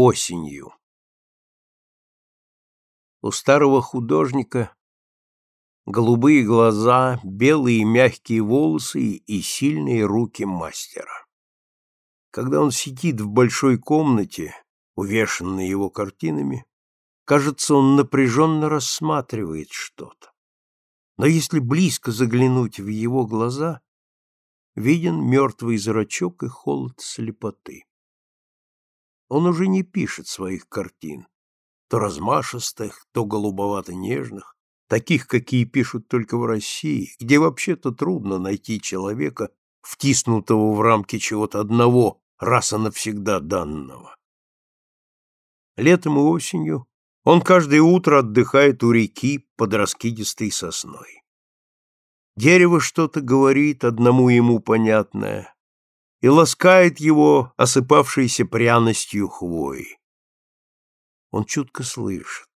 осенью. У старого художника голубые глаза, белые мягкие волосы и сильные руки мастера. Когда он сидит в большой комнате, увешанной его картинами, кажется, он напряженно рассматривает что-то. Но если близко заглянуть в его глаза, виден мертвый зрачок и холод слепоты. Он уже не пишет своих картин, то размашистых, то голубовато-нежных, таких, какие пишут только в России, где вообще-то трудно найти человека, втиснутого в рамки чего-то одного, раз и навсегда данного. Летом и осенью он каждое утро отдыхает у реки под раскидистой сосной. Дерево что-то говорит, одному ему понятное, и ласкает его осыпавшейся пряностью хвои. Он чутко слышит.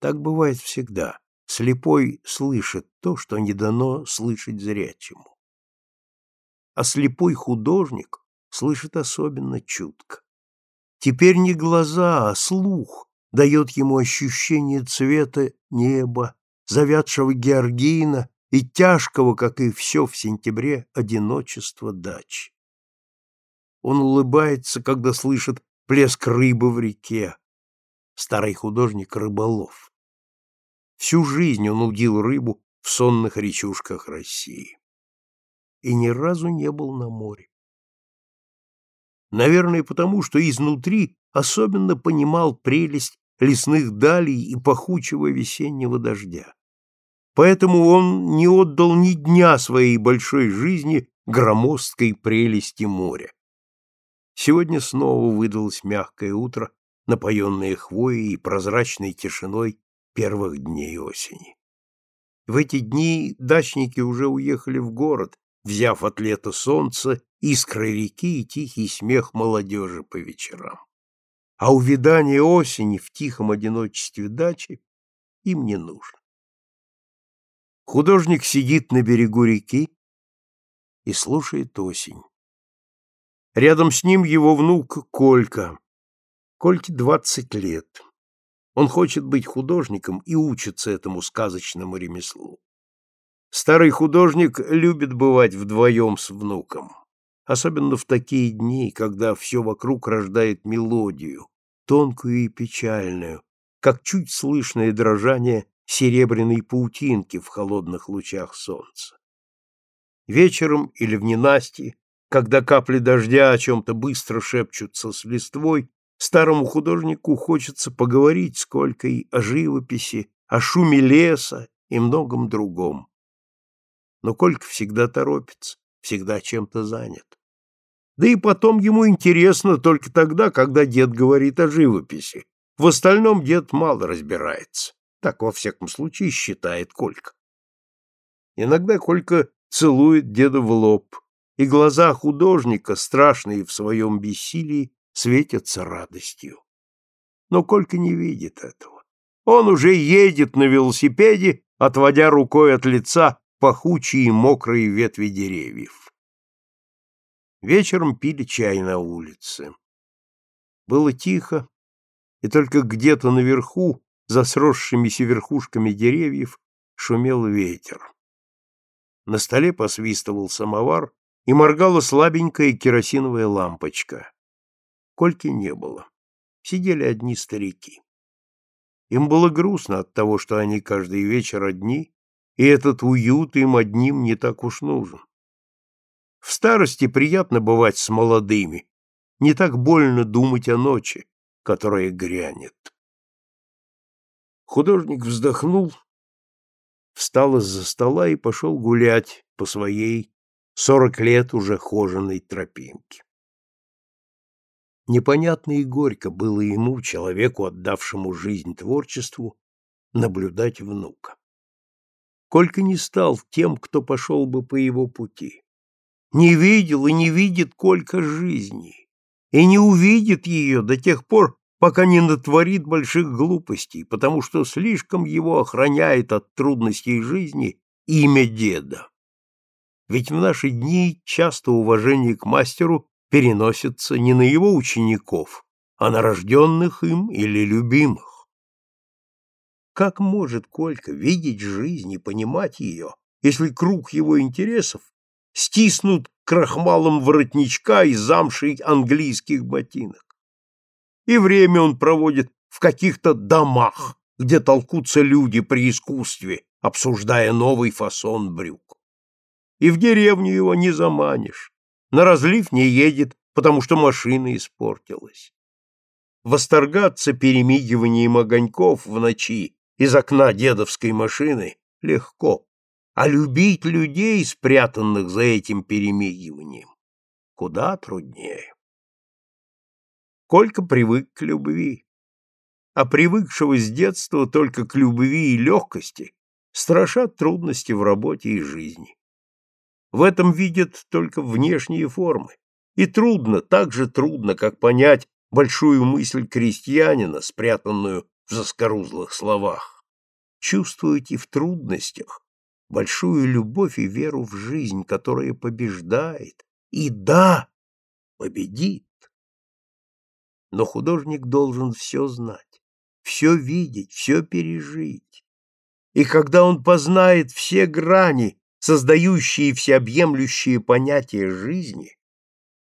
Так бывает всегда. Слепой слышит то, что не дано слышать зрячему. А слепой художник слышит особенно чутко. Теперь не глаза, а слух дает ему ощущение цвета неба, завядшего георгина и тяжкого, как и все в сентябре, одиночества дач. Он улыбается, когда слышит плеск рыбы в реке. Старый художник — рыболов. Всю жизнь он удил рыбу в сонных речушках России. И ни разу не был на море. Наверное, потому что изнутри особенно понимал прелесть лесных далей и пахучего весеннего дождя. Поэтому он не отдал ни дня своей большой жизни громоздкой прелести моря. Сегодня снова выдалось мягкое утро, напоенное хвоей и прозрачной тишиной первых дней осени. В эти дни дачники уже уехали в город, взяв от лета солнце, искры реки и тихий смех молодежи по вечерам. А увядание осени в тихом одиночестве дачи им не нужно. Художник сидит на берегу реки и слушает осень. Рядом с ним его внук Колька. Кольке двадцать лет. Он хочет быть художником и учится этому сказочному ремеслу. Старый художник любит бывать вдвоем с внуком, особенно в такие дни, когда все вокруг рождает мелодию, тонкую и печальную, как чуть слышное дрожание серебряной паутинки в холодных лучах солнца. Вечером или в ненастье, когда капли дождя о чем-то быстро шепчутся с листвой, Старому художнику хочется поговорить с Колькой о живописи, о шуме леса и многом другом. Но Колька всегда торопится, всегда чем-то занят. Да и потом ему интересно только тогда, когда дед говорит о живописи. В остальном дед мало разбирается. Так, во всяком случае, считает Колька. Иногда Колька целует деда в лоб, и глаза художника, страшные в своем бессилии, светятся радостью. Но Колька не видит этого. Он уже едет на велосипеде, отводя рукой от лица пахучие мокрые ветви деревьев. Вечером пили чай на улице. Было тихо, и только где-то наверху, за сросшимися верхушками деревьев, шумел ветер. На столе посвистывал самовар, и моргала слабенькая керосиновая лампочка. Кольки не было. Сидели одни старики. Им было грустно от того, что они каждый вечер одни, и этот уют им одним не так уж нужен. В старости приятно бывать с молодыми, не так больно думать о ночи, которая грянет. Художник вздохнул, встал из-за стола и пошел гулять по своей сорок лет уже хоженой тропинке. Непонятно и горько было ему, человеку, отдавшему жизнь творчеству, наблюдать внука. Колька не стал тем, кто пошел бы по его пути. Не видел и не видит Колька жизни, и не увидит ее до тех пор, пока не натворит больших глупостей, потому что слишком его охраняет от трудностей жизни имя деда. Ведь в наши дни часто уважение к мастеру переносится не на его учеников, а на рожденных им или любимых. Как может Колька видеть жизнь и понимать ее, если круг его интересов стиснут крахмалом воротничка и замшей английских ботинок? И время он проводит в каких-то домах, где толкутся люди при искусстве, обсуждая новый фасон брюк. И в деревню его не заманишь, на разлив не едет, потому что машина испортилась. Восторгаться перемигиванием огоньков в ночи из окна дедовской машины легко, а любить людей, спрятанных за этим перемигиванием, куда труднее. Колька привык к любви, а привыкшего с детства только к любви и легкости страшат трудности в работе и жизни. В этом видят только внешние формы, и трудно, так же трудно, как понять большую мысль крестьянина, спрятанную в заскорузлых словах. Чувствуете в трудностях большую любовь и веру в жизнь, которая побеждает, и да, победит. Но художник должен все знать все видеть, все пережить. И когда он познает все грани, создающие всеобъемлющие понятия жизни,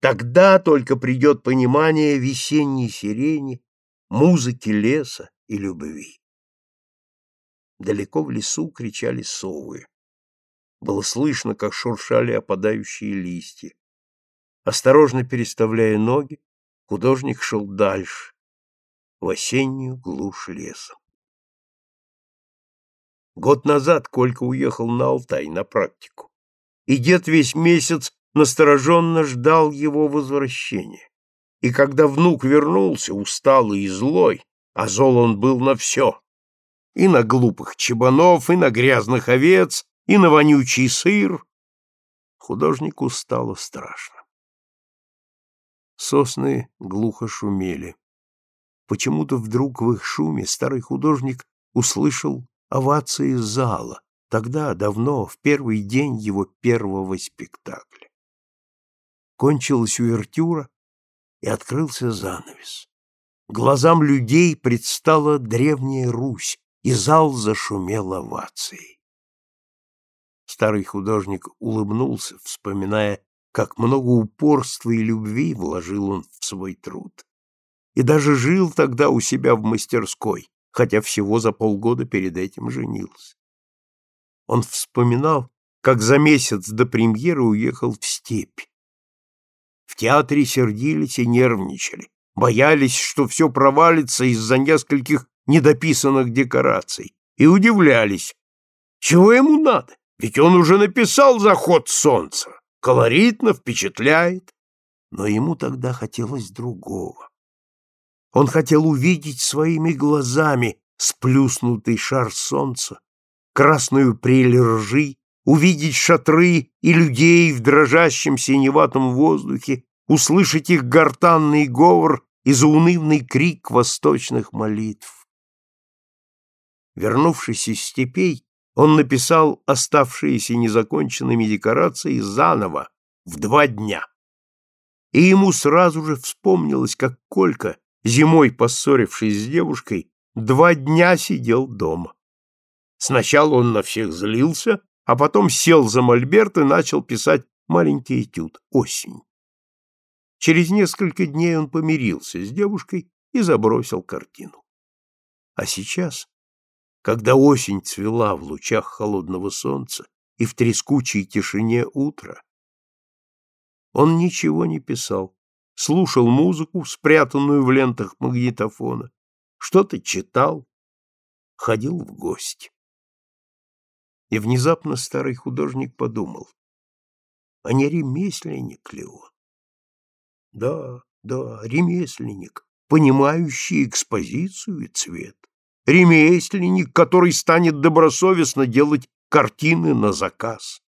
тогда только придет понимание весенней сирени, музыки леса и любви. Далеко в лесу кричали совы. Было слышно, как шуршали опадающие листья. Осторожно переставляя ноги, художник шел дальше, в осеннюю глушь леса. Год назад Колька уехал на Алтай на практику, и дед весь месяц настороженно ждал его возвращения. И когда внук вернулся, усталый и злой, а зол он был на все, и на глупых чебанов, и на грязных овец, и на вонючий сыр, художнику стало страшно. Сосны глухо шумели. Почему-то вдруг в их шуме старый художник услышал овации зала, тогда, давно, в первый день его первого спектакля. Кончилась увертюра, и открылся занавес. Глазам людей предстала древняя Русь, и зал зашумел овацией. Старый художник улыбнулся, вспоминая, как много упорства и любви вложил он в свой труд и даже жил тогда у себя в мастерской, хотя всего за полгода перед этим женился. Он вспоминал, как за месяц до премьеры уехал в степь. В театре сердились и нервничали, боялись, что все провалится из-за нескольких недописанных декораций, и удивлялись, чего ему надо, ведь он уже написал «Заход солнца», колоритно, впечатляет. Но ему тогда хотелось другого. Он хотел увидеть своими глазами сплюснутый шар солнца, красную прель ржи, увидеть шатры и людей в дрожащем синеватом воздухе, услышать их гортанный говор и заунывный крик восточных молитв. Вернувшись из степей, он написал оставшиеся незаконченными декорации заново в два дня. И ему сразу же вспомнилось, как Колька зимой поссорившись с девушкой, два дня сидел дома. Сначала он на всех злился, а потом сел за мольберт и начал писать маленький этюд «Осень». Через несколько дней он помирился с девушкой и забросил картину. А сейчас, когда осень цвела в лучах холодного солнца и в трескучей тишине утра, он ничего не писал, слушал музыку, спрятанную в лентах магнитофона, что-то читал, ходил в гости. И внезапно старый художник подумал, а не ремесленник ли он? Да, да, ремесленник, понимающий экспозицию и цвет. Ремесленник, который станет добросовестно делать картины на заказ.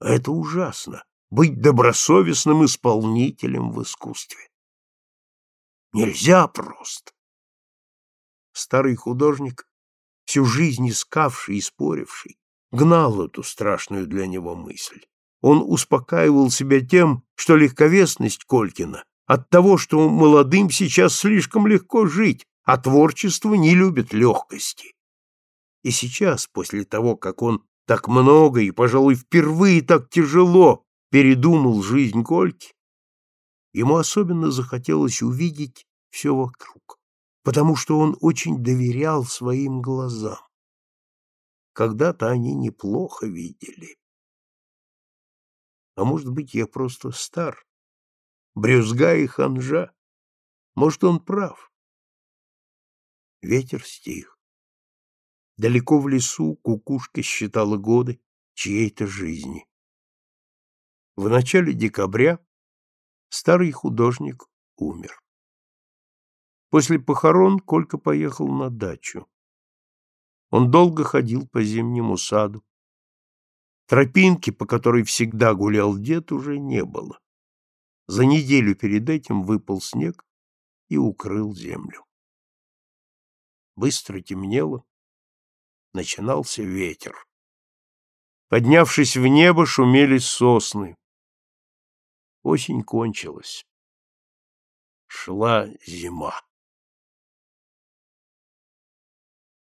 Это ужасно быть добросовестным исполнителем в искусстве. Нельзя просто. Старый художник, всю жизнь искавший и споривший, гнал эту страшную для него мысль. Он успокаивал себя тем, что легковесность Колькина от того, что молодым сейчас слишком легко жить, а творчество не любит легкости. И сейчас, после того, как он так много и, пожалуй, впервые так тяжело передумал жизнь Кольки, ему особенно захотелось увидеть все вокруг, потому что он очень доверял своим глазам. Когда-то они неплохо видели. А может быть, я просто стар, брюзга и ханжа. Может, он прав. Ветер стих. Далеко в лесу кукушка считала годы чьей-то жизни. В начале декабря старый художник умер. После похорон Колька поехал на дачу. Он долго ходил по зимнему саду. Тропинки, по которой всегда гулял дед, уже не было. За неделю перед этим выпал снег и укрыл землю. Быстро темнело, начинался ветер. Поднявшись в небо, шумели сосны. Осень кончилась. Шла зима.